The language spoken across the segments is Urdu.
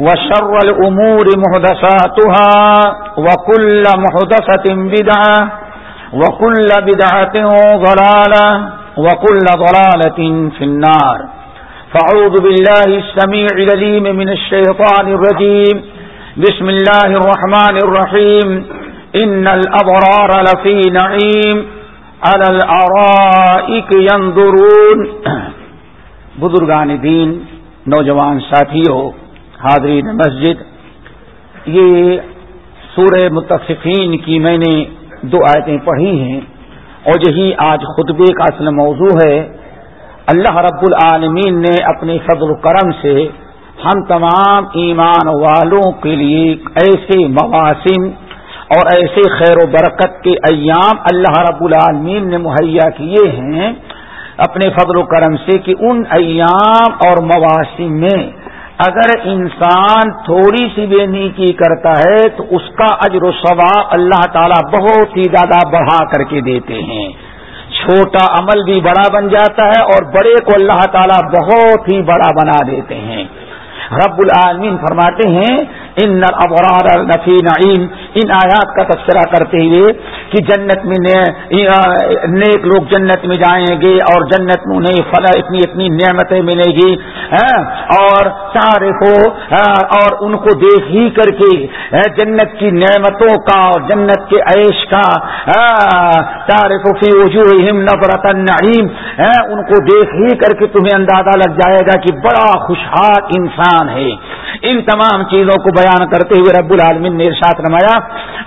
وشر الأمور محدثاتها وكل محدثة بدعة وكل بدعة ضلالة وكل ضلالة في النار. فعوذ بالله السميع لليم من الشيطان الرجيم. بسم الله الرحمن الرحيم. إن الأبرار لفي نعيم. على الأرائك ينظرون. بزرگان دین، نوجوان ساتھیوں حاضرین مسجد، یہ سورہ متفقین کی میں نے دو آیتیں پڑھی ہیں، اور یہی آج خطبے کا اصل موضوع ہے۔ اللہ رب العالمین نے اپنے فضل و کرم سے ہم تمام ایمان والوں کے لیے ایسے مواسم اور ایسے خیر و برکت کے ایام اللہ رب العالمین نے مہیا کیے ہیں، اپنے فضل و کرم سے کہ ان ایام اور مواسم میں اگر انسان تھوڑی سی بے نیکی کرتا ہے تو اس کا اجر و ثواب اللہ تعالیٰ بہت ہی زیادہ بڑھا کر کے دیتے ہیں۔ چھوٹا عمل بھی بڑا بن جاتا ہے اور بڑے کو اللہ تعالیٰ بہت ہی بڑا بنا دیتے ہیں۔ رب العالمین فرماتے ہیں ان ابرار نفی نعیم ان آیات کا تذکرہ کرتے ہوئے کہ جنت میں نیک لوگ جنت میں جائیں گے اور جنت میں انہیں فلا اتنی اتنی نعمتیں ملے گی ہاں، اور سارے کو ہاں، اور ان کو دیکھ ہی کر کے ہاں، جنت کی نعمتوں کا اور جنت کے عیش کا تارے کو فی وجوہہم نفرت النعیم ان کو دیکھ ہی کر کے تمہیں اندازہ لگ جائے گا کہ بڑا خوشحال انسان ہے۔ ان تمام چیزوں کو بیان کرتے ہوئے رب العالمین نے ارشاد نمایا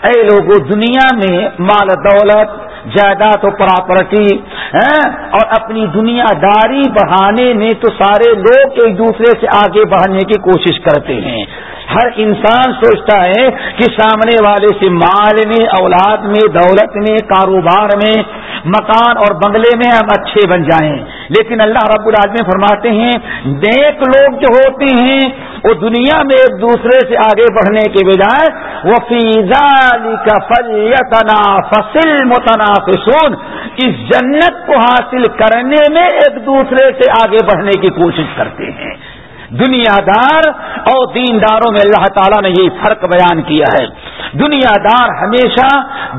اے لوگوں دنیا میں مال دولت، جائیداد و پراپرٹی ہاں، اور اپنی دنیا داری بڑھانے میں تو سارے لوگ ایک دوسرے سے آگے بڑھنے کی کوشش کرتے ہیں۔ ہر انسان سوچتا ہے کہ سامنے والے سے مال میں، اولاد میں، دولت میں، کاروبار میں، مکان اور بنگلے میں ہم اچھے بن جائیں۔ لیکن اللہ رب العالمین فرماتے ہیں، نیک لوگ جو ہوتے ہیں، وہ دنیا میں ایک دوسرے سے آگے بڑھنے کے بجائے وہ فیضا کا فلیتنا فصل متنافسون اس جنت کو حاصل کرنے میں ایک دوسرے سے آگے بڑھنے کی کوشش کرتے ہیں۔ دنیا دار اور دینداروں میں اللہ تعالیٰ نے یہ فرق بیان کیا ہے۔ دنیا دار ہمیشہ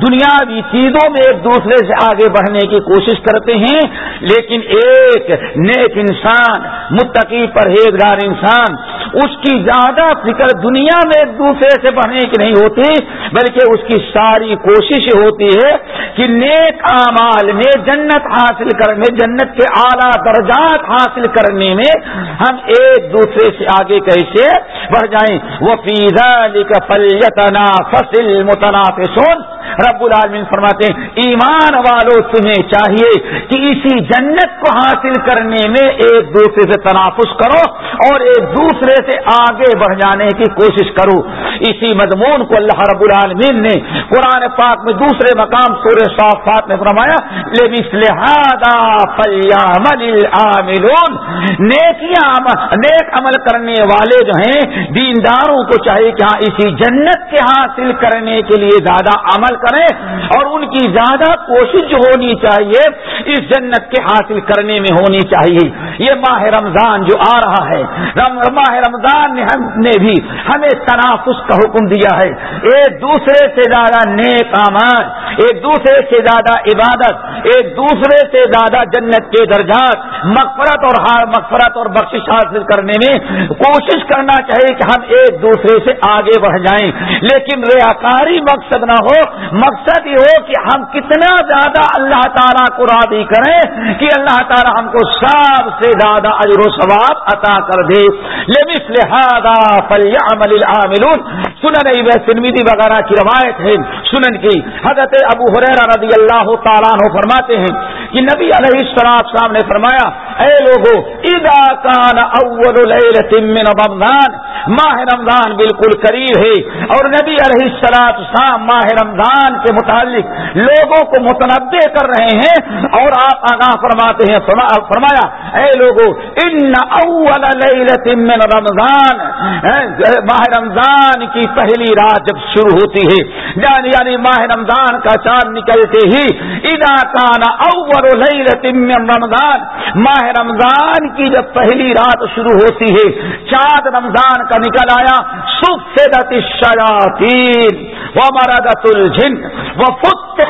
دنیاوی چیزوں میں ایک دوسرے سے آگے بڑھنے کی کوشش کرتے ہیں، لیکن ایک نیک انسان، متقی پرہیزگار انسان اس کی زیادہ فکر دنیا میں ایک دوسرے سے بڑھنے کی نہیں ہوتی، بلکہ اس کی ساری کوشش ہوتی ہے کہ نیک اعمال میں جنت حاصل کرنے، جنت کے اعلیٰ درجات حاصل کرنے میں ہم ایک دوسرے سے آگے کیسے بڑھ جائیں۔ وہ پیزا لکھ فلیتنا فصل متنافسون رب العالمین فرماتے ہیں، ایمان والوں تمہیں چاہیے کہ اسی جنت کو حاصل کرنے میں ایک دوسرے سے تنافس کرو اور ایک دوسرے سے آگے بڑھ جانے کی کوشش کرو۔ اسی مضمون کو اللہ رب العالمین نے قرآن پاک میں دوسرے مقام سور صافات میں فرمایا نیکیاں نیک عمل کرنے والے جو ہیں، دینداروں کو چاہیے کہ ہاں اسی جنت کے حاصل کرنے کے لیے زیادہ عمل کریں اور ان کی زیادہ کوشش جو ہونی چاہیے، اس جنت کے حاصل کرنے میں ہونی چاہیے۔ یہ ماہ رمضان جو آ رہا ہے ماہ رمضان نے ہم، نے بھی ہمیں تنافس کا حکم دیا ہے۔ ایک دوسرے سے زیادہ نیک امان ایک دوسرے سے زیادہ عبادت، ایک دوسرے سے زیادہ جنت کے درجات، مغفرت اور مغفرت اور بخش حاصل کرنے میں کوشش کرنا چاہیے کہ ہم ایک دوسرے سے آگے بڑھ جائیں۔ لیکن ریاکاری مقصد نہ ہو، مقصد یہ ہو کہ ہم کتنا زیادہ اللہ تعالیٰ کو راضی کریں کہ اللہ تعالیٰ ہم کو سب سے زیادہ اجر و ثواب عطا کر دے۔ لہذا فلیعمل العاملون۔ سنن سنمیدی وغیرہ کی روایت ہے۔ سنن کی حضرت ابو حریرہ رضی اللہ تعالیٰ عنہ فرماتے ہیں کہ نبی علیہ السلام صاحب نے فرمایا، اے لوگو، اذا کان اول لیلت من رمضان، ماہ رمضان بالکل قریب ہے۔ اور نبی علیہ السلام ماہ رمضان کے متعلق لوگوں کو متنوع کر رہے ہیں اور آپ آگاہ فرماتے ہیں فرمایا، اے لوگوں ان اول لیلت من رمضان ماہ رمضان کی پہلی رات جب شروع ہوتی ہے یعنی یعنی ماہ رمضان کا چاند نکلتے ہی ادا کانا اول من رمضان، ماہ رمضان کی جب پہلی رات شروع ہوتی ہے، چاند رمضان کا نکل آیا سفیدت الشیاطین، ومردت الجن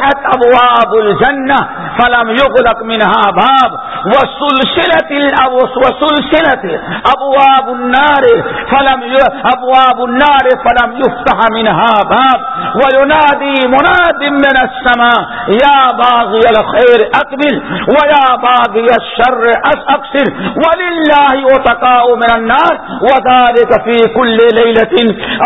وفتحت ابواب الجنہ فلم یغلق منها باب وسلسلت وسلسلت ابواب النار فلم ابواب النار فلم يفتح منها باب وينادي مناد من السماء يا باغي الخير اقبل ويا باغي الشر اقصر ولله وتقاء من النار وذلك في كل ليلة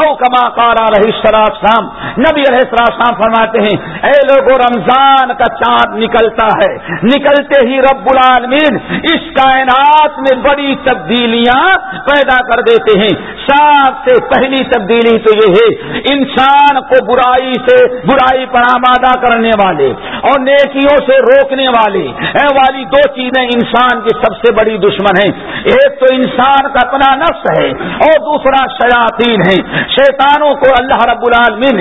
او كما قال عليه الصلاة والسلام، نبی علیہ السلام فرماتے ہیں، اے لوگ لوگوں رمضان کا چاند نکلتا ہے۔ نکلتے ہی رب العالمین اس کائنات میں بڑی تبدیلیاں پیدا کر دیتے ہیں۔ سب سے پہلی تبدیلی تو یہ ہے، انسان کو برائی سے برائی پر آمادہ کرنے والے اور نیکیوں سے روکنے والے۔ والی دو چیزیں انسان کی سب سے بڑی دشمن ہیں۔ ایک تو انسان کا اپنا نفس ہے اور دوسرا شیاطین ہے۔ شیطانوں کو اللہ رب العالمین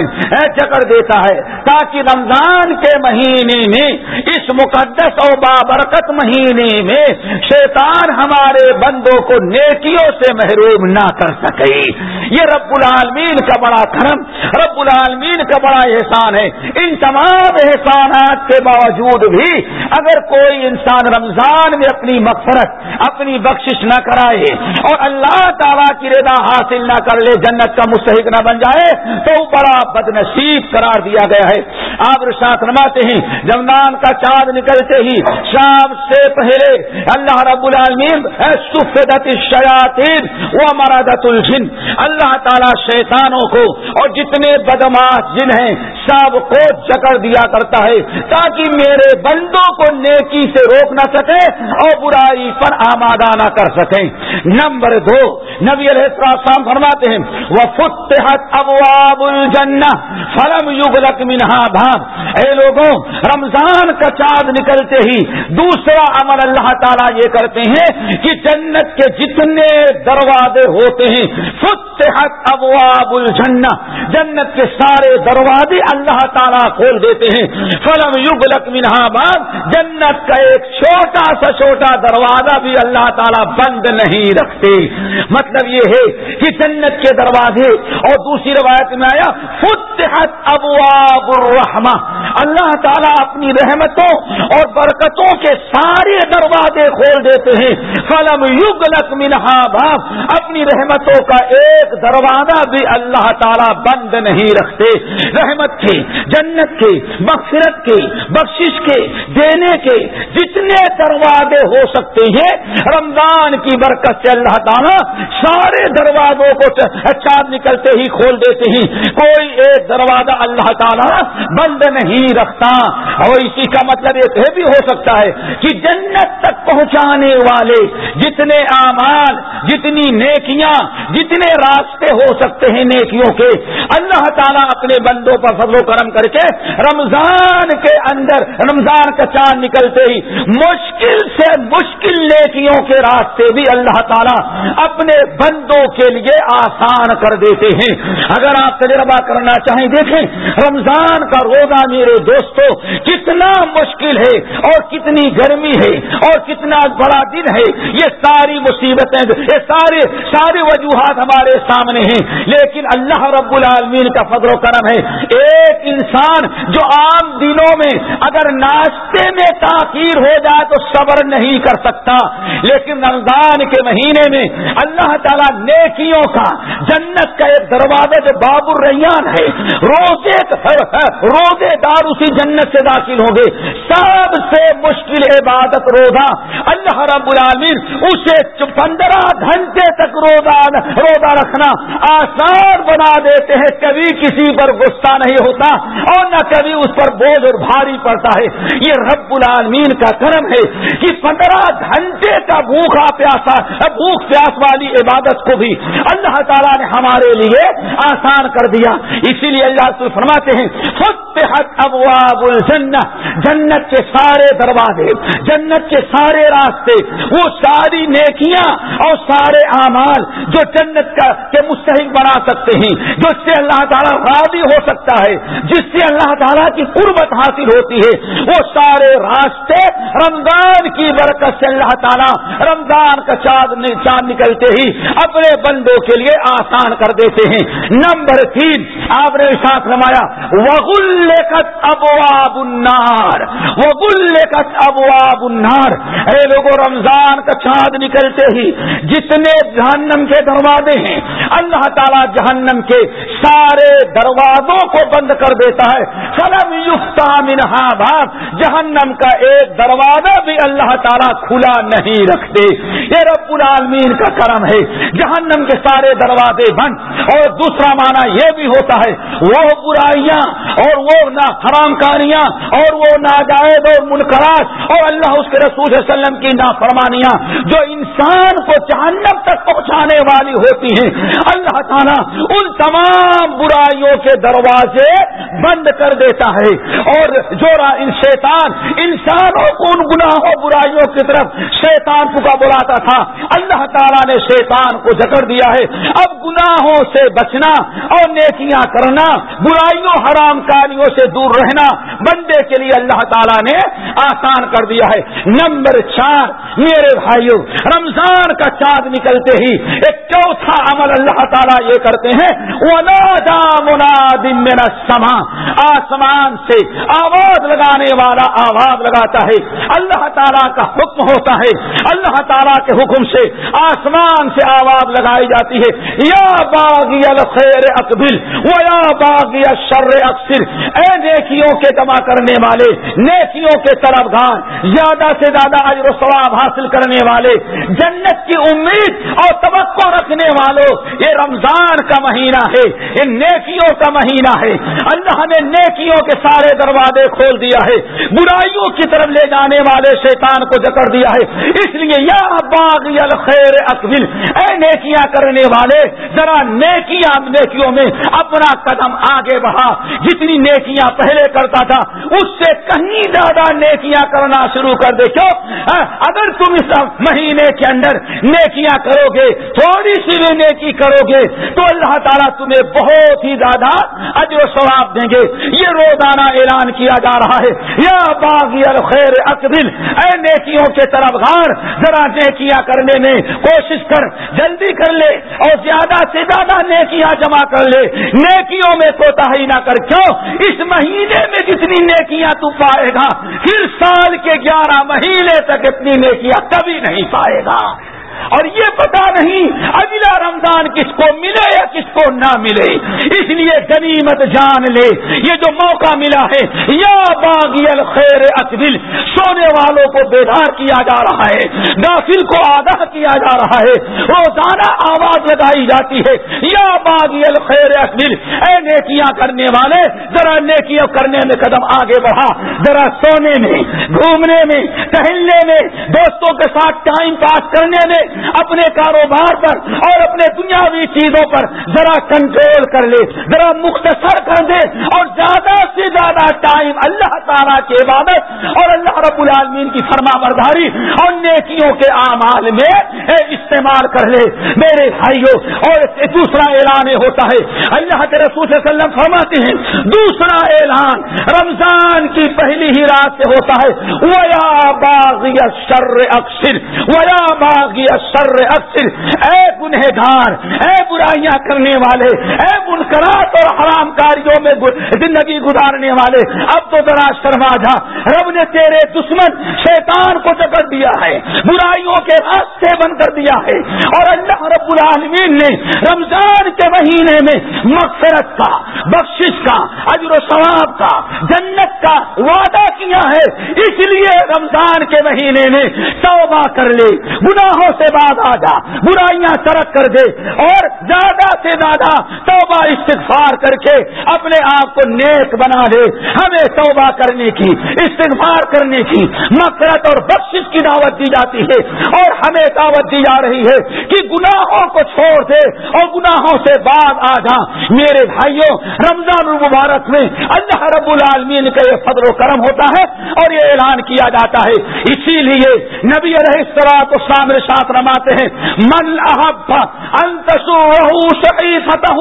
چکر دیتا ہے تاکہ رمضان کے مہینے میں، اس مقدس اور بابرکت مہینے میں شیطان ہمارے بندوں کو نیکیوں سے محروم نہ کر سکے۔ یہ رب العالمین کا بڑا کرم، رب العالمین کا بڑا احسان ہے۔ ان تمام احسانات کے باوجود بھی اگر کوئی انسان رمضان میں اپنی مغفرت، اپنی بخشش نہ کرائے اور اللہ تعالیٰ کی رضا حاصل نہ کر لے، جنت کا مستحق نہ بن جائے، تو بڑا بد نصیب قرار دیا گیا ہے۔ آپ رشاط رماتے ہیں۔ رمضان کا چاند نکلتے ہی شام سے پہلے اللہ رب العالمین سفیدت شیاطین وہ مرادت الجن، اللہ تعالیٰ شیطانوں کو اور جتنے بدماش جن ہیں، سب کو جکڑ دیا کرتا ہے تاکہ میرے بندوں کو نیکی سے روک نہ سکے اور برائی پر آمادہ نہ کر سکیں۔ نمبر دو، نبی علیہ السلام فرماتے ہیں وہ فتحت ابواب الجنہ فلم یغلق منہا بھاب اے لوگوں، رمضان کا چاند نکلتے ہی دوسرا عمل اللہ تعالیٰ یہ کرتے ہیں کہ جنت کے جتنے دروازے ہوتے ہیں، فتحت ابواب الجنہ، جنت کے سارے دروازے اللہ تعالیٰ کھول دیتے ہیں۔ فلم یغلق منہا بھاب جنت کا ایک چھوٹا سا چھوٹا دروازہ بھی اللہ تعالیٰ بند نہیں رکھتے۔ مطلب یہ ہے کہ جنت کے دروازے، اور دوسری روایت میں آیا، فتحت ابواب الرحمہ۔ اللہ تعالیٰ اپنی رحمتوں اور برکتوں کے سارے دروازے کھول دیتے ہیں۔ فلم یوگ لک منہا بھاپ اپنی رحمتوں کا ایک دروازہ بھی اللہ تعالیٰ بند نہیں رکھتے۔ رحمت کے، جنت کے، مغفرت کے، بخشش کے، دینے کے جتنے دروازے ہو سکتے ہیں، رمضان کی برکت سے اللہ تعالیٰ سارے دروازوں کو چاند اچھا نکلتے ہی کھول دیتے ہیں۔ کوئی ایک دروازہ اللہ تعالیٰ بند نہیں رکھتا۔ اور اسی کا مطلب یہ بھی ہو سکتا ہے کہ جنت تک پہنچانے والے جتنے اعمال، جتنی نیکیاں، جتنے راستے ہو سکتے ہیں نیکیوں کے، اللہ تعالیٰ اپنے بندوں پر فضل و کرم کر کے رمضان کے اندر، رمضان کا چاند نکلتے ہی مشکل سے مشکل نیکیوں کے راستے بھی اللہ تعالیٰ اپنے بندوں کے لیے آسان کر دیتے ہیں۔ اگر آپ تجربہ کرنا چاہیں، دیکھیں رمضان کا روزہ میرے دوستوں کتنا مشکل ہے اور کتنی گرمی ہے اور کتنا بڑا دن ہے۔ یہ ساری مصیبتیں، یہ سارے ساری وجوہات ہمارے سامنے ہیں۔ لیکن اللہ رب العالمین کا فضل و کرم ہے۔ ایک انسان جو عام دنوں میں اگر ناشتے میں تاخیر ہو جائے تو صبر نہیں کر سکتا۔ لیکن رمضان کے مہینے میں اللہ تعالیٰ نیکیوں کا، جنت کا ایک دروازہ جو باب الریان ہے، روزے روزے دار اسی جنت سے داخل ہوں گے۔ سب سے مشکل عبادت روزہ۔ اللہ رب العالمین اسے پندرہ گھنٹے تک روزہ روزہ رکھنا آسان بنا دیتے ہیں۔ کبھی کسی پر غصہ نہیں ہوتا اور نہ کبھی اس پر بوجھ اور بھاری پڑتا ہے۔ یہ رب العالمین کا کرم ہے کہ پندرہ گھنٹے کا بھوکھا پیاسا، بھوک پیاس والی عبادت کو بھی اللہ تعالیٰ نے ہمارے لیے آسان کر دیا۔ اسی لیے اللہ فرماتے ہیں، خود ابواب الجنہ، جنت کے سارے دروازے، جنت کے سارے راستے، وہ ساری نیکیاں اور سارے اعمال جو جنت کا کے مستحق بنا سکتے ہیں جس سے اللہ تعالیٰ راضی ہو سکتا ہے، جس سے اللہ تعالیٰ کی قربت حاصل ہوتی ہے، وہ سارے راستے رمضان کی برکت سے اللہ تعالیٰ رمضان کا چاند چاند نکلتے ہی اپنے بندوں کے لیے آسان کر دیتے ہیں۔ نمبر تین، آپ نے ساتھ رمایا وغل ابواب النار وہ گل ابواب النار۔ اے لوگوں رمضان کا چاند نکلتے ہی جتنے جہنم کے دروازے ہیں، اللہ تعالیٰ جہنم کے سارے دروازوں کو بند کر دیتا ہے۔ سلم یوفتا منہا بھاگ جہنم کا ایک دروازہ بھی اللہ تعالیٰ کھلا نہیں رکھتے۔ یہ رب العالمین کا کرم ہے، جہنم کے سارے دروازے بند۔ اور دوسرا معنی یہ بھی ہوتا ہے، وہ برائیاں اور وہ نہ حرام کاریاں اور وہ ناجائز اور منقرات اور اللہ اس کے رسول صلی اللہ علیہ وسلم کی نافرمانیاں جو انسان کو جہنم تک پہنچانے والی ہوتی ہیں۔ اللہ تعالیٰ ان تمام برائیوں کے دروازے بند کر دیتا ہے اور جو ان شیطان، انسانوں کو ان گناہوں برائیوں کی طرف شیطان کو کا بلاتا تھا۔ اللہ تعالیٰ نے شیطان کو جکڑ دیا ہے۔ اب گناہوں سے بچنا اور نیکیاں کرنا، برائیوں حرام کاریوں سے دور رہنا بندے کے لیے اللہ تعالیٰ نے آسان کر دیا ہے۔ نمبر چار، میرے بھائیوں رمضان کا چاند نکلتے ہی ایک چوتھا عمل اللہ تعالیٰ یہ کرتے ہیں۔ سما آسمان سے آواز لگانے والا آواز لگاتا ہے۔ اللہ تعالیٰ کا حکم ہوتا ہے۔ اللہ تعالیٰ کے حکم سے آسمان سے آواز لگائی جاتی ہے۔ یا باغی الخیر اکبل وہ یا باغی شر اکثر اے نیکیوں کے جمع کرنے والے، نیکیوں کے طرفگار زیادہ سے زیادہ اجر و ثواب حاصل کرنے والے، جنت کی امید اور توقع رکھنے والوں، یہ رمضان کا مہینہ ہے، یہ نیکیوں کا مہینہ ہے۔ اللہ نے نیکیوں کے سارے دروازے کھول دیا ہے۔ برائیوں کی طرف لے جانے والے شیطان کو جکڑ دیا ہے۔ اس لیے یا باغ الخیر اکبل اے نیکیاں کرنے والے، ذرا نیکیاں نیکیوں میں اپنا قدم آگے بڑھا۔ جتنی نیکیاں پہلے کرتا تھا، اس سے کہیں زیادہ نیکیاں کرنا شروع کر دے۔ کیوں؟ ہاں، اگر تم اس مہینے کے اندر نیکیاں کرو گے، تھوڑی سی بھی نیکی کرو گے، تو اللہ تعالیٰ تمہیں بہت ہی زیادہ اجر و ثواب دیں گے۔ یہ روزانہ اعلان کیا جا رہا ہے۔ یا باغی الخیر اکبل اے نیکیوں کے طرف گار ذرا نیکیاں کرنے میں کوشش کر، جلدی کر لے اور زیادہ سے زیادہ نیکیاں جمع کر لے۔ نیکیوں میں کوتا ہی نہ کر۔ کیوں؟ اس مہینے مہینے میں جتنی نیکیاں تو پائے گا، پھر سال کے گیارہ مہینے تک اتنی نیکیاں کبھی نہیں پائے گا۔ اور یہ پتا نہیں اگلا رمضان کس کو ملے یا کس کو نہ ملے۔ اس لیے غنیمت جان لے۔ یہ جو موقع ملا ہے، یا باغی الخیر اکبل، سونے والوں کو بیدار کیا جا رہا ہے داخل کو آگاہ کیا جا رہا ہے۔ روزانہ آواز لگائی جاتی ہے، یا باغی الخیر اکبل، اے نیکیاں کرنے والے، ذرا نیکیاں کرنے میں قدم آگے بڑھا۔ ذرا سونے میں، گھومنے میں، ٹہلنے میں، دوستوں کے ساتھ ٹائم پاس کرنے میں اپنے کاروبار پر اور اپنے دنیاوی چیزوں پر ذرا کنٹرول کر لے، ذرا مختصر کر دے اور زیادہ سے زیادہ ٹائم اللہ تعالیٰ کی عبادت اور اللہ رب العالمین کی فرما برداری اور نیکیوں کے اعمال میں استعمال کر لے۔ میرے بھائیوں اور دوسرا اعلان ہوتا ہے، اللہ کے رسول صلی اللہ علیہ وسلم فرماتے ہیں، دوسرا اعلان رمضان کی پہلی ہی رات سے ہوتا ہے۔ ویا باغی شر اکثر ویا باغی شر اکثر اے گنہ گار اے برائیاں کرنے والے اے منکرات اور حرام کاریوں میں زندگی گزارنے والے، اب تو ذرا شرما جا رب نے تیرے دشمن شیطان کو چکر دیا ہے، برائیوں کے راستے بند کر دیا ہے۔ اور اللہ رب العالمین نے رمضان کے مہینے میں مغفرت کا، بخشش کا، اجر و ثواب کا، جنت کا وعدہ کیا ہے۔ اس لیے رمضان کے مہینے میں توبہ کر لے، گناہوں سے بعد آ جا، برائیاں ترک کر دے اور زیادہ سے زیادہ توبہ استغفار کر کے اپنے آپ کو نیک بنا دے۔ ہمیں توبہ کرنے کی، استغفار کرنے کی مفرت اور بخشش کی دعوت دی جاتی ہے۔ اور ہمیں دعوت دی جا رہی ہے کہ گناہوں کو چھوڑ دے اور گناہوں سے بعد آ جا۔ میرے بھائیوں، رمضان المبارک میں اللہ رب العالمین کا یہ فضل و کرم ہوتا ہے اور یہ اعلان کیا جاتا ہے۔ اسی لیے نبی علیہ السلاط اسلام ساتھ رماتے ہیں، من احب فتح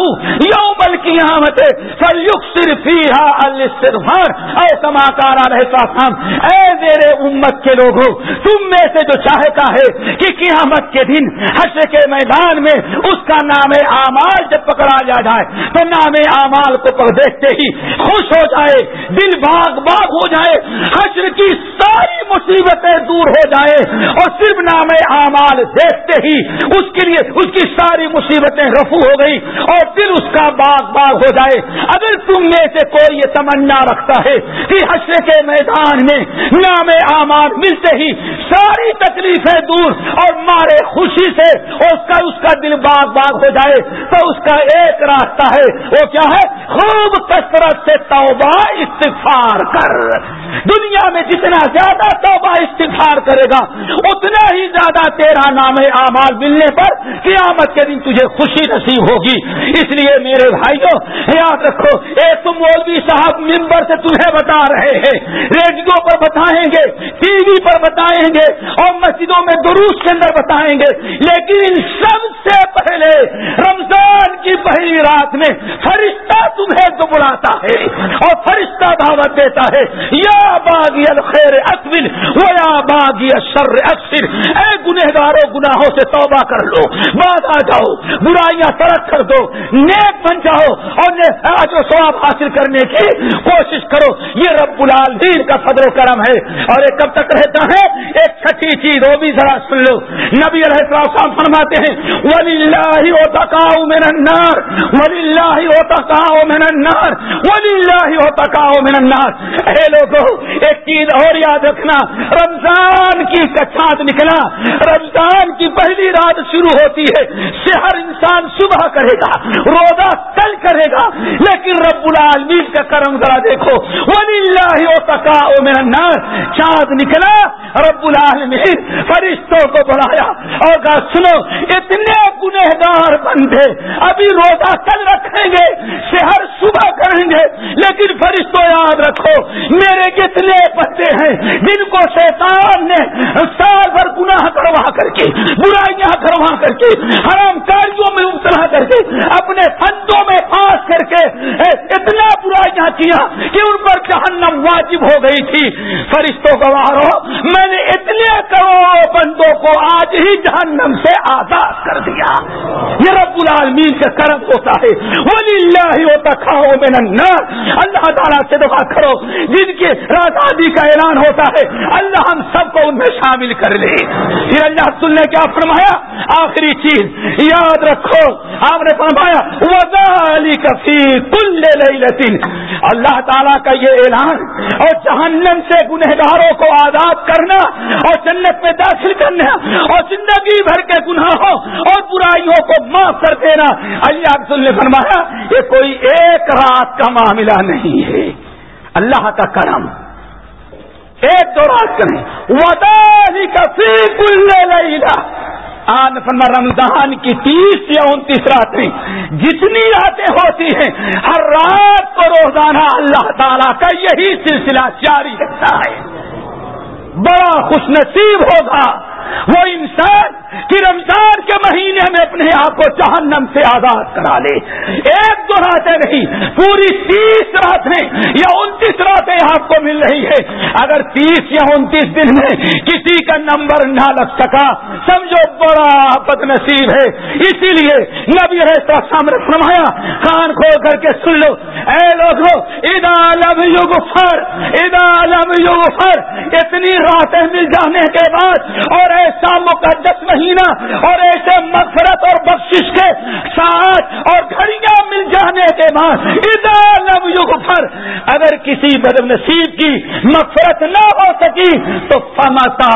یوم القیامت فلیکسر فیہا الاستغفار۔ اے سماکار علیہ السلام اے میرے امت کے لوگوں، تم میں سے جو چاہتا ہے کہ قیامت کے دن حشر کے میدان میں اس کا نام اعمال جب پکڑا جا جائے، تو نام اعمال کو دیکھتے ہی خوش ہو جائے، دل باغ باغ ہو جائے، حشر کی ساری مصیبتیں دور ہو جائے، اور صرف نام اعمال دیکھتے ہی اس کے لیے اس کی ساری مصیبتیں رفو ہو گئی اور دل اس کا باغ باغ ہو جائے۔ اگر تم میں سے کوئی یہ تمنا رکھتا ہے کہ حشر کے میدان میں نام اعمال ملتے ہی ساری تکلیفیں دور اور مارے خوشی سے اس کا اس کا دل باغ باغ ہو جائے تو اس کا ایک راستہ ہے۔ وہ کیا ہے؟ خوب کثرت سے توبہ استفار کر۔ دنیا میں جتنا زیادہ توبہ استفار کرے گا، اتنا ہی زیادہ تیرا نام اعمال ملنے پر قیامت کے دن تجھے خوشی نصیب ہوگی۔ اس لیے میرے بھائیوں یاد رکھو ایک تو مولوی صاحب، ممبر سے تجھے بتا رہے ہیں۔ ریڈیو پر بتائیں گے، ٹی وی پر بتائیں گے اور مسجدوں میں دروس کے اندر بتائیں گے۔ لیکن ان سب سے پہلے رمضان کی پہلی رات میں فرشتہ تمہیں تو بلاتا ہے اور فرشتہ دعوت دیتا ہے، یا باغی الخیر اکبل وہ یا باغی شر اکثر اے گنہگاروں، گناہوں سے توبہ کر لو بعد آ جاؤ، برائیاں ترک کر دو، نیک نیک بن جاؤ اور جو سواب حاصل کرنے کی کوشش کرو۔ یہ رب العالمین کا فضل و کرم ہے۔ اور یہ کب تک رہتا ہے؟ ایک چھٹی چیز وہ بھی ذرا سن لو۔ نبی علیہ السلام فرماتے ہیں ولی اللہ و تکاؤ میں نار ولی اللہ و تکاؤ میں نار ولی اللہ و تکاؤ میں نار اے لوگوں ایک چیز اور یاد رکھنا۔ رمضان کی کچھات نکلا۔ رمضان کی پہلی رات شروع ہوتی ہے۔ ہر انسان صبح کرے گا۔ روزہ کل کرے گا. لیکن رب العالمین کا کرم ذرا دیکھو. ولی اللہ و تکاؤ نار چاند نکلا، رب العالمین فرشتوں کو بلایا. اور کہا، سنو، اتنے گنہگار بندے ابھی روزہ کل رکھیں گے، شہر صبح کریں گے. لیکن فرشتوں، یاد رکھو، میرے کتنے بچے ہیں جن کو شیطان نے سال بھر گناہ کروا کر کے، برائیاں کروا کر کے، حرام کاریوں میں اترا کر کے، اپنے فن فندوں میں پھانس کر کے اتنا برائیاں کیا کہ ان پر جہنم واجب ہو گئی تھی۔ فرشتوں گوارو میں نے اتنے کروڑوں بندوں کو آج ہی جہنم سے آزاد کر دیا۔ یہ رب العالمین کا کرم ہوتا ہے۔ ولی اللہ ہوتا کھاؤ میں اللہ تعالیٰ سے دعا کرو، جن کے آزادی کا اعلان ہوتا ہے، اللہ ہم سب میں شامل کر لے۔ پھر اللہ تل نے کیا فرمایا؟ آخری چیز یاد رکھو، آپ نے فرمایا وزالی کفی کل لیلتن اللہ تعالیٰ کا یہ اعلان، اور جہنم سے گنہگاروں کو آزاد کرنا، اور جنت میں داخل کرنا، اور زندگی بھر کے گناہوں اور برائیوں کو معاف کر دینا۔ اللہ نے فرمایا، یہ کوئی ایک رات کا معاملہ نہیں ہے۔ اللہ کا کرم۔ ایک دو رات کریں۔ وطالی کا فی کل آن فرما رمضان کی تیس یا انتیس راتیں جتنی راتیں ہوتی ہیں، ہر رات کو روزانہ اللہ تعالیٰ کا یہی سلسلہ جاری رکھتا ہے۔ بڑا خوش نصیب ہوگا۔ وہ انسان کہ رمضان کے مہینے میں اپنے آپ کو جہنم سے آزاد کرا لے۔ ایک دو راتیں نہیں، پوری تیس راتیں یا انتیس راتیں آپ کو مل رہی ہے اگر تیس یا انتیس دن میں کسی کا نمبر نہ لگ سکا، سمجھو بڑا بد نصیب ہے۔ اسی لیے نبی رہتا سامنے فرمایا، کان کھول کر کے سن لو۔ اے لوگوں ادا لم یوگ فر ادا لم یوگ فر اتنی راتیں مل جانے کے بعد اور ایسا مقدس مہینہ اور ایسے مغفرت اور بخشش کے ساتھ اور گھڑیاں مل جانے کے بعد پر اگر کسی بد نصیب کی مغفرت نہ ہو سکی تو فمتا،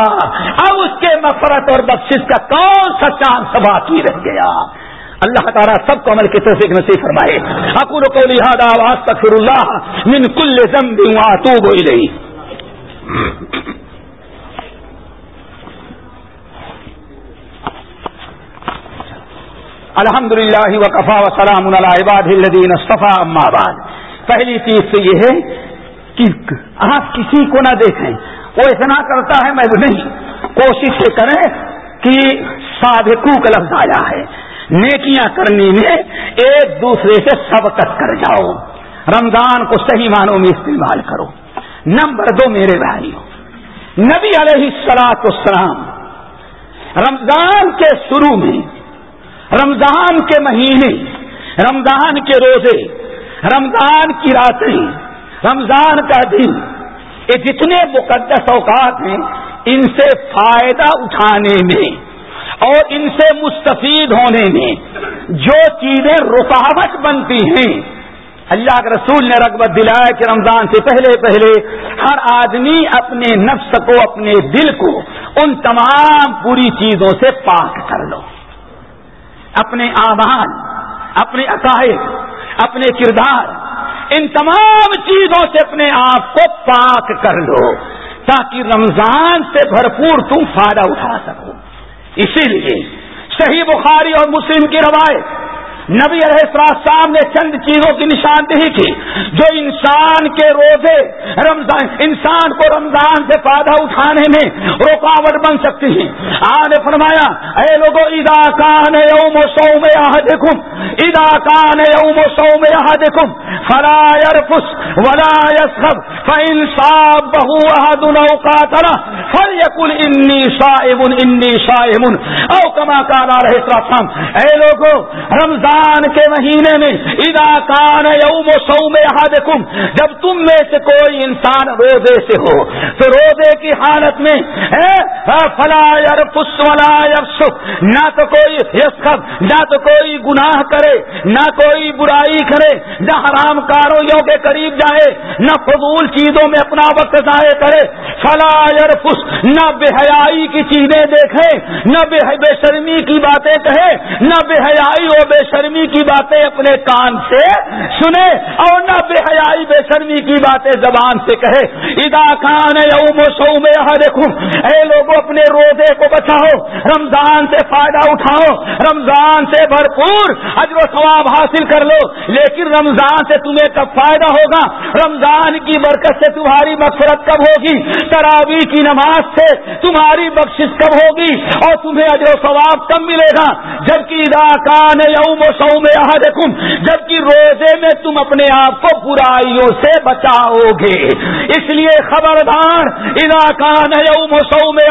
اب اس کے مغفرت اور بخشش کا کون سا چاند سب باقی رہ گیا؟ اللہ تعالیٰ سب کو عمل کی توفیق نصیب فرمائے۔ اکور کو لہٰذا آواز تخر اللہ من کل زم دوں تو گوئی رہی الحمد للہ وقفا وسلام الدین صفا آباد پہلی چیز تو یہ ہے کہ آپ کسی کو نہ دیکھیں۔ وہ اتنا کرتا ہے میں نہیں۔ کوشش یہ کریں کہ سادھکو کا لفظ آیا ہے۔ نیکیاں کرنے میں ایک دوسرے سے سبقت کر جاؤ۔ رمضان کو صحیح معنوں میں استعمال کرو۔ نمبر دو میرے بھائی نبی علیہ السلاط السلام رمضان کے شروع میں رمضان کے مہینے، رمضان کے روزے، رمضان کی راتیں، رمضان کا دن، یہ جتنے مقدس اوقات ہیں، ان سے فائدہ اٹھانے میں اور ان سے مستفید ہونے میں جو چیزیں رکاوٹ بنتی ہیں۔ اللہ کے رسول نے رغبت دلایا کہ رمضان سے پہلے پہلے ہر آدمی اپنے نفس کو، اپنے دل کو ان تمام پوری چیزوں سے پاک کر لو۔ اپنے آبان اپنے عقائد، اپنے کردار، ان تمام چیزوں سے اپنے آپ کو پاک کر لو، تاکہ رمضان سے بھرپور تم فائدہ اٹھا سکو۔ اسی لیے صحیح بخاری اور مسلم کی روایت نبی علیہ السلام نے چند چیزوں کی نشاندہی کی جو انسان کے روزے، رمضان، انسان کو رمضان سے فائدہ اٹھانے میں رکاوٹ بن سکتی ہیں۔ آنے فرمایا، اے لوگوں ادا کان یوم و سو میں یہاں دیکھوں ادا کان یوم و سو میں یہاں دیکھوں فلا یرفس ولا یسخب فانصاب بہو احد اوقاتنا فلیکل انی صائم انی صائم، او کما کان علیہ السلام اے لوگوں رمضان رمضان کے مہینے میں ادا کان یوم و سو میں جب تم میں سے کوئی انسان روزے سے ہو، تو روزے کی حالت میں فلا ولا نہ تو کوئی نہ تو کوئی گناہ کرے، نہ کوئی برائی کرے، نہ حرام کارویوں کے قریب جائے، نہ فضول چیزوں میں اپنا وقت ضائع کرے، فلا یرفس نہ بے حیائی کی چیزیں دیکھے، نہ بے شرمی کی باتیں کہے، نہ بے حیائی اور بے شرمی شرمی کی باتیں اپنے کان سے سنے اور نہ بے حیائی بے شرمی کی باتیں زبان سے کہے۔ ادا کان یوم سو میں دیکھوں اے لوگوں اپنے روزے کو بچاؤ، رمضان سے فائدہ اٹھاؤ، رمضان سے بھرپور اجر و ثواب حاصل کر لو، لیکن رمضان سے تمہیں کب فائدہ ہوگا؟ رمضان کی برکت سے تمہاری مقصرت کب ہوگی؟ تراوی کی نماز سے تمہاری بخشش کب ہوگی؟ اور تمہیں اجر و ثواب کب ملے گا؟ جبکہ ادا کان یوم سو میں جبکہ روزے میں تم اپنے آپ کو برائیوں سے بچاؤ گے اس لیے خبردار علاقہ یوم سو میں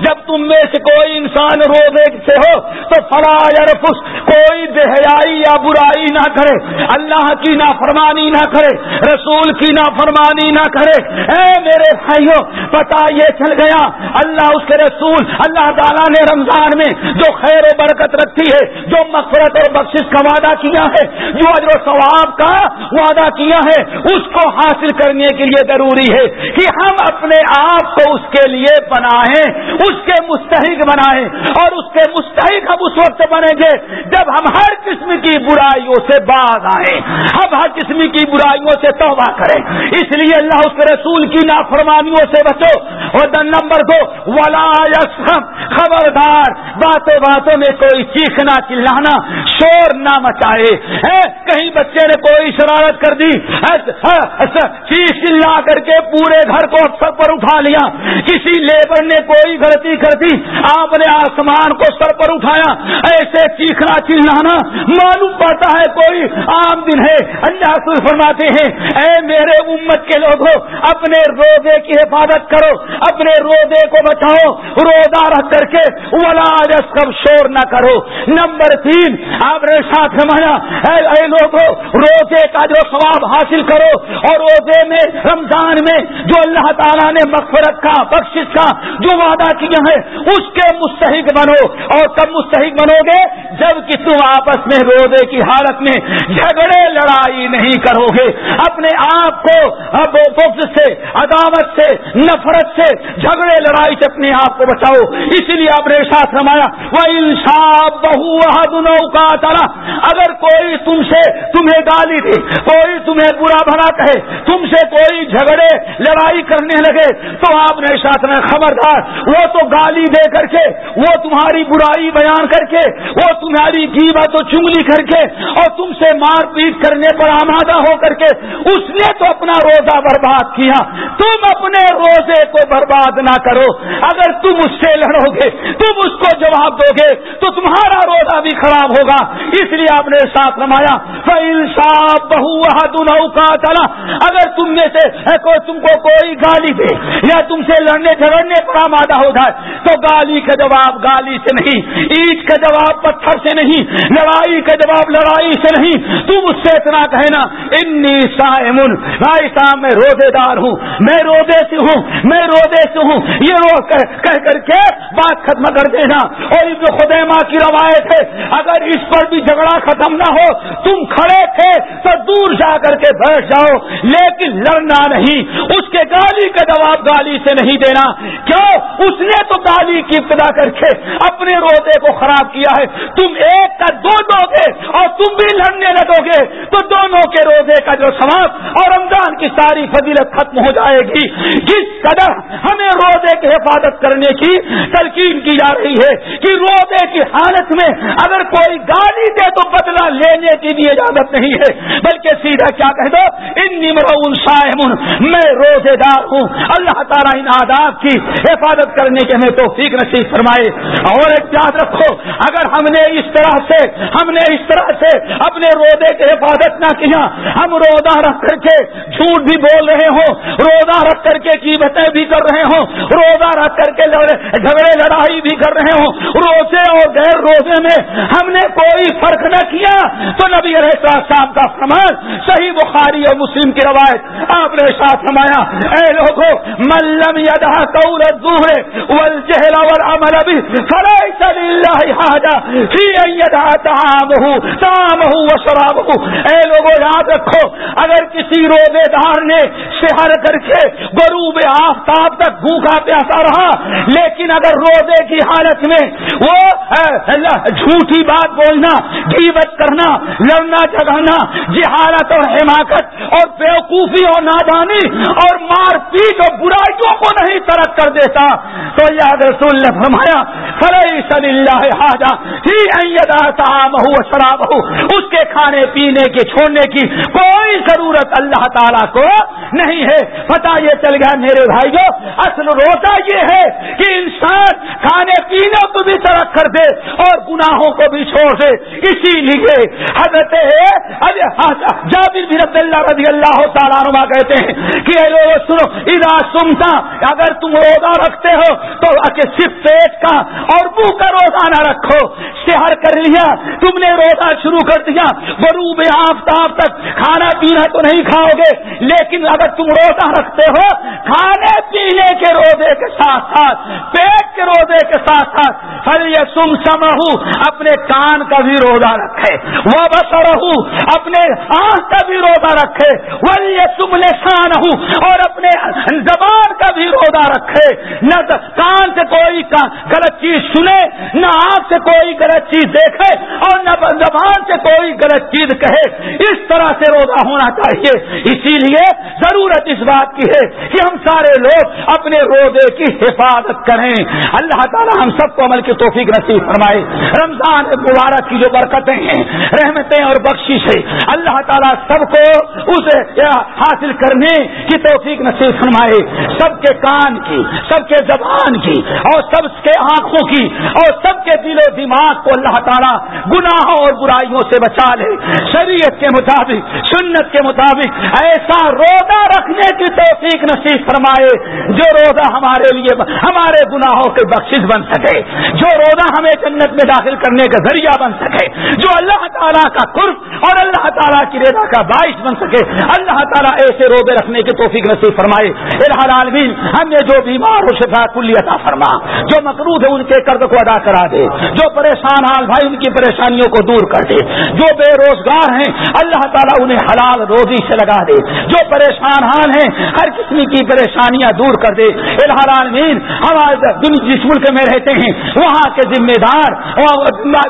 جب تم میں سے کوئی انسان روزے سے ہو، تو فلا یرفس، کوئی بہیائی یا برائی نہ کرے۔ اللہ کی نا فرمانی نہ کرے، رسول کی نا فرمانی نہ کرے۔ اے میرے بھائیوں پتا یہ چل گیا، اللہ اس کے رسول، اللہ تعالیٰ نے رمضان میں جو خیر و برکت رکھی ہے، جو مغفرت اور بخشش کا وعدہ کیا ہے، جو اجر و ثواب کا وعدہ کیا ہے، اس کو حاصل کرنے کے لیے ضروری ہے کہ ہم اپنے آپ کو اس کے لیے بنائیں، اس کے مستحق بنائیں اور اس کے مستحق ہم اس وقت بنیں گے جب ہم ہر قسم کی برائیوں سے باز آئیں، ہم ہر قسم کی برائیوں سے توبہ کریں۔ اس لیے اللہ اس کے رسول کی نافرمانیوں سے بچو اور نمبر دو، ولا خبردار باتوں باتوں میں کوئی چیخنا چلانا شور نہ مچائے۔ کہیں بچے نے کوئی شرارت کر دی؟ چیخ چلا کر کے پورے گھر کو سر پر اٹھا لیا۔ کسی لیبر نے کوئی غلطی کر دی؟ آپ نے آسمان کو سر پر اٹھایا۔ ایسے چیخنا چلانا معلوم پڑتا ہے کوئی عام دن ہے۔ اللہ سر فرماتے ہیں، اے میرے امت کے لوگوں، اپنے روزے کی حفاظت کرو، اپنے روزے کو بچاؤ۔ روزہ رکھ کر کے ولا کب شور نہ کرو۔ نمبر تین آپ نے ساتھ نمایا اے لوگوں روزے کا جو ثواب حاصل کرو اور روزے میں، رمضان میں جو اللہ تعالیٰ نے مغفرت کا بخش کا جو وعدہ کیا ہے، اس کے مستحق بنو اور کب مستحق بنو گے؟ جبکہ تم آپس میں روزے کی حالت میں جھگڑے، لڑائی نہیں کرو گے۔ اپنے آپ کو سے، عداوت سے، نفرت سے، جھگڑے، لڑائی سے اپنے آپ کو بچاؤ۔ اس لیے آپ نے ساتھ رمایا وہ انصاف بہو کا چلا اگر کوئی تم سے تمہیں گالی دے، کوئی تمہیں برا بھرا کہے، تم سے کوئی جھگڑے، لڑائی کرنے لگے، تو آپ نے ساتھ میں خبردار، وہ تو گالی دے کر کے، وہ تمہاری برائی بیان کر کے، وہ تمہاری گیبا تو چنگلی کر کے، اور تم سے مار پیٹ کرنے پر آمادہ ہو کر کے، اس نے تو اپنا روزہ برباد کیا۔ تم اپنے روزے کو برباد نہ کرو۔ اگر تم اس سے لڑو گے، تم اس کو جواب دو گے، تو تمہارا خراب ہوگا۔ اس لیے آپ نے ساتھ رمایا بہو کا چلا اگر تم میں سے کوئی تم کو کوئی گالی دے یا تم سے لڑنے جھگڑنے پر آمادہ ہو جائے، تو گالی کا جواب گالی سے نہیں، اینٹ کا جواب پتھر سے نہیں، لڑائی کا جواب لڑائی سے نہیں۔ تم اس سے اتنا کہنا انی سائمن بھائی صاحب میں روزے دار ہوں، میں روزے سے ہوں، میں روزے سے ہوں۔ یہ رو کہہ کر کے بات ختم کر دینا۔ اور ابن خدیمہ کی روایت ہے اگر اس پر بھی جھگڑا ختم نہ ہو، تم کھڑے تھے تو دور جا کر کے بیٹھ جاؤ، لیکن لڑنا نہیں۔ اس کے گالی کا جواب گالی سے نہیں دینا۔ کیوں؟ اس نے تو گالی کی ابتدا کر کے اپنے روزے کو خراب کیا ہے۔ تم ایک کا دو دو گے اور تم بھی لڑنے لگو گے۔ تو دونوں کے روزے کا جو سماپ اور رمضان کی ساری فضیلت ختم ہو جائے گی۔ جس قدر ہمیں روزے کی حفاظت کرنے کی تلقین کی جا رہی ہے کہ روزے کی حالت میں اگر کوئی گالی دے تو بدلہ لینے کی بھی اجازت نہیں ہے۔ بلکہ سیدھا کیا کہہ دو؟ ان نمر میں روزے دار ہوں۔ اللہ تعالیٰ ان آداب کی حفاظت کرنے کے ہمیں توفیق نصیب فرمائے۔ اور ایک یاد رکھو، اگر ہم نے اس طرح سے، ہم نے اس طرح سے اپنے روزے کی حفاظت نہ کیا، ہم روزہ رکھ کر کے جھوٹ بھی بول رہے ہوں، روزہ رکھ کر کے قیمتیں بھی کر رہے ہوں، روزہ رکھ کر کے جھگڑے، لڑائی بھی کر رہے ہوں، روزے اور غیر روزے میں ہم نے کوئی فرق نہ کیا تو نبی رہتا صاحب کا فرمان صحیح بخاری اور مسلم کی روایت آپ نے ساتھ فرمایا، اے لوگوں ملم یدا کور دوہرے والجہل والعمل بھی فلیس للہ حاجہ، فی یدا تامہو تامہو وشرابہو اے لوگوں یاد رکھو، اگر کسی روزے دار نے شہر کر کے غروب آفتاب تک بھوکا پیاسا رہا، لیکن اگر روزے کی حالت میں وہ جھوٹ جھوٹی بات بولنا گیبت کرنا، لڑنا جگانا جہالت اور حماقت اور بیوقوفی اور نادانی اور مار پیٹ اور برائیوں کو نہیں ترک کر دیتا۔ تو یاد رسول نے فرمایا فلئی صلی اللہ حاجہ شراب ہو اس کے کھانے، پینے، کے چھوڑنے کی کوئی ضرورت اللہ تعالیٰ کو نہیں ہے۔ پتا یہ چل گیا میرے بھائی اصل روتا یہ ہے کہ انسان کھانے، پینے کو بھی ترک کر دے اور گناہوں کو بھی چھوڑ دے اسی لیے حضرت جابر بن عبد اللہ رضی اللہ تعالیٰ نما کہتے ہیں کہ اے لوگ سنو، اذا سنتا اگر تم روزہ رکھتے ہو تو صرف پیٹ کا اور منہ کا روزہ نہ رکھو۔ شہر کر لیا، تم نے روزہ شروع کر دیا، غروب آفتاب تک۔ کھانا پینا تو نہیں کھاؤ گے، لیکن اگر تم روزہ رکھتے ہو، کھانے پینے کے روزے کے ساتھ ساتھ، پیٹ کے روزے کے ساتھ ساتھ ہر یہ سم سم اپنے اپنے کان کا بھی روزہ رکھے وہ بس رہو اپنے آنکھ کا بھی روزہ رکھے وہ یہ تم لسان ہوں اور اپنے زبان کا بھی روزہ رکھے۔ نہ کان سے کوئی غلط چیز سنے، نہ آنکھ سے کوئی غلط چیز دیکھے، اور نہ زبان سے کوئی غلط چیز کہے۔ اس طرح سے روزہ ہونا چاہیے۔ اسی لیے ضرورت اس بات کی ہے کہ ہم سارے لوگ اپنے روزے کی حفاظت کریں۔ اللہ تعالی ہم سب کو عمل کی توفیق نصیب فرمائے۔ رمضان مبارک کی جو برکتیں ہیں، رحمتیں اور بخشش ہے اللہ تعالیٰ سب کو اسے حاصل کرنے کی توفیق نصیب فرمائے۔ سب کے کان کی، سب کے زبان کی اور سب کے آنکھوں کی اور سب کے دل و دماغ کو اللہ تعالیٰ گناہوں اور برائیوں سے بچا لے۔ شریعت کے مطابق، سنت کے مطابق ایسا روزہ رکھنے کی توفیق نصیب فرمائے جو روزہ ہمارے لیے، ہمارے گناہوں کے بخشش بن سکے۔ جو روزہ ہمیں جنت میں داخل کرنے کا ذریعہ بن سکے، جو اللہ تعالیٰ کا قرب اور اللہ تعالیٰ کی رضا کا باعث بن سکے۔ اللہ تعالیٰ ایسے روزے رکھنے کی توفیق نصیب فرمائے۔ عالمین، ہم نے جو بیمار ہو شفا کلی عطا فرما، جو مقروض ہے ان کے قرض کو ادا کرا دے، جو پریشان حال بھائی ان کی پریشانیوں کو دور کر دے، جو بے روزگار ہیں، اللہ تعالیٰ انہیں حلال روزی سے لگا دے۔ جو پریشان حال ہیں، ہر قسم کی پریشانیاں دور کر دے۔ العالمین ہمارے جس ملک میں رہتے ہیں، وہاں کے ذمہ دار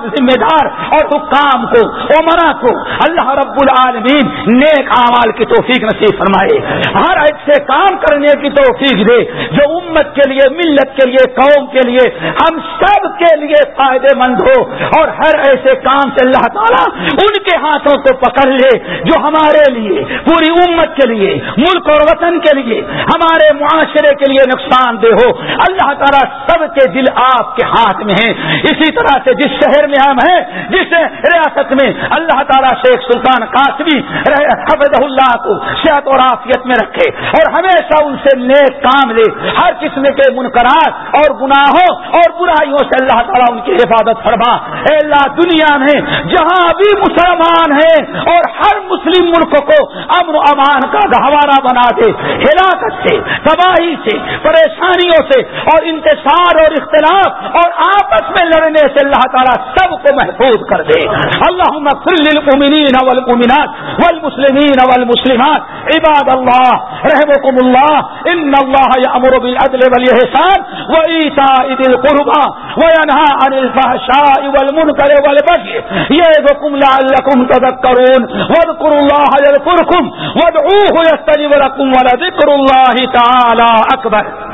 ذمہ دار اور حکام کو عمرہ کو۔ اللہ رب العالمین نیک اعمال کی توفیق نصیب فرمائے۔ ہر ایسے کام کرنے کی توفیق دے، جو امت کے لیے، ملت کے لیے، قوم کے لیے، ہم سب کے لیے فائدے مند ہو۔ اور ہر ایسے کام سے اللہ تعالیٰ ان کے ہاتھوں کو پکڑ لے، جو ہمارے لیے، پوری امت کے لیے، ملک اور وطن کے لیے، ہمارے معاشرے کے لیے نقصان دہ ہو۔ اللہ تعالیٰ سب کے دل آپ کے ہاتھ میں ہیں۔ اسی طرح سے جس شہر میں ہم ہیں جس ریاست میں اللہ تعالیٰ شیخ سلطان قاسمی حفظ اللہ کو صحت اور آفیت میں رکھے اور ہمیشہ ان سے نیک کام لے۔ ہر قسم کے منقرات اور گناہوں اور برائیوں سے اللہ تعالیٰ ان کی حفاظت فرما۔ اے اللہ، دنیا میں جہاں بھی مسلمان ہیں اور ہر مسلم ملک کو امن و امان کا گہوارہ بنا دے۔ ہلاکت سے، تباہی سے، پریشانیوں سے اور انتشار اور اختلاف اور آپس میں لڑنے سے اللہ تعالیٰ سب کو محفوظ کر دے۔ اللہ للمؤمنین والمؤمنات والمسلمین والمسلمات۔ عباد اللہ رحمكم اللہ۔ ان اللہ یامر بالعدل والاحسان وایتاء ذی القربى وینهى عن الفحشاء والمنکر والبغي یعظکم لعلکم تذکرون۔ واذکروا اللہ یذکرکم۔ وادعوه یستجب لكم ولذکر اللہ تعالی اکبر۔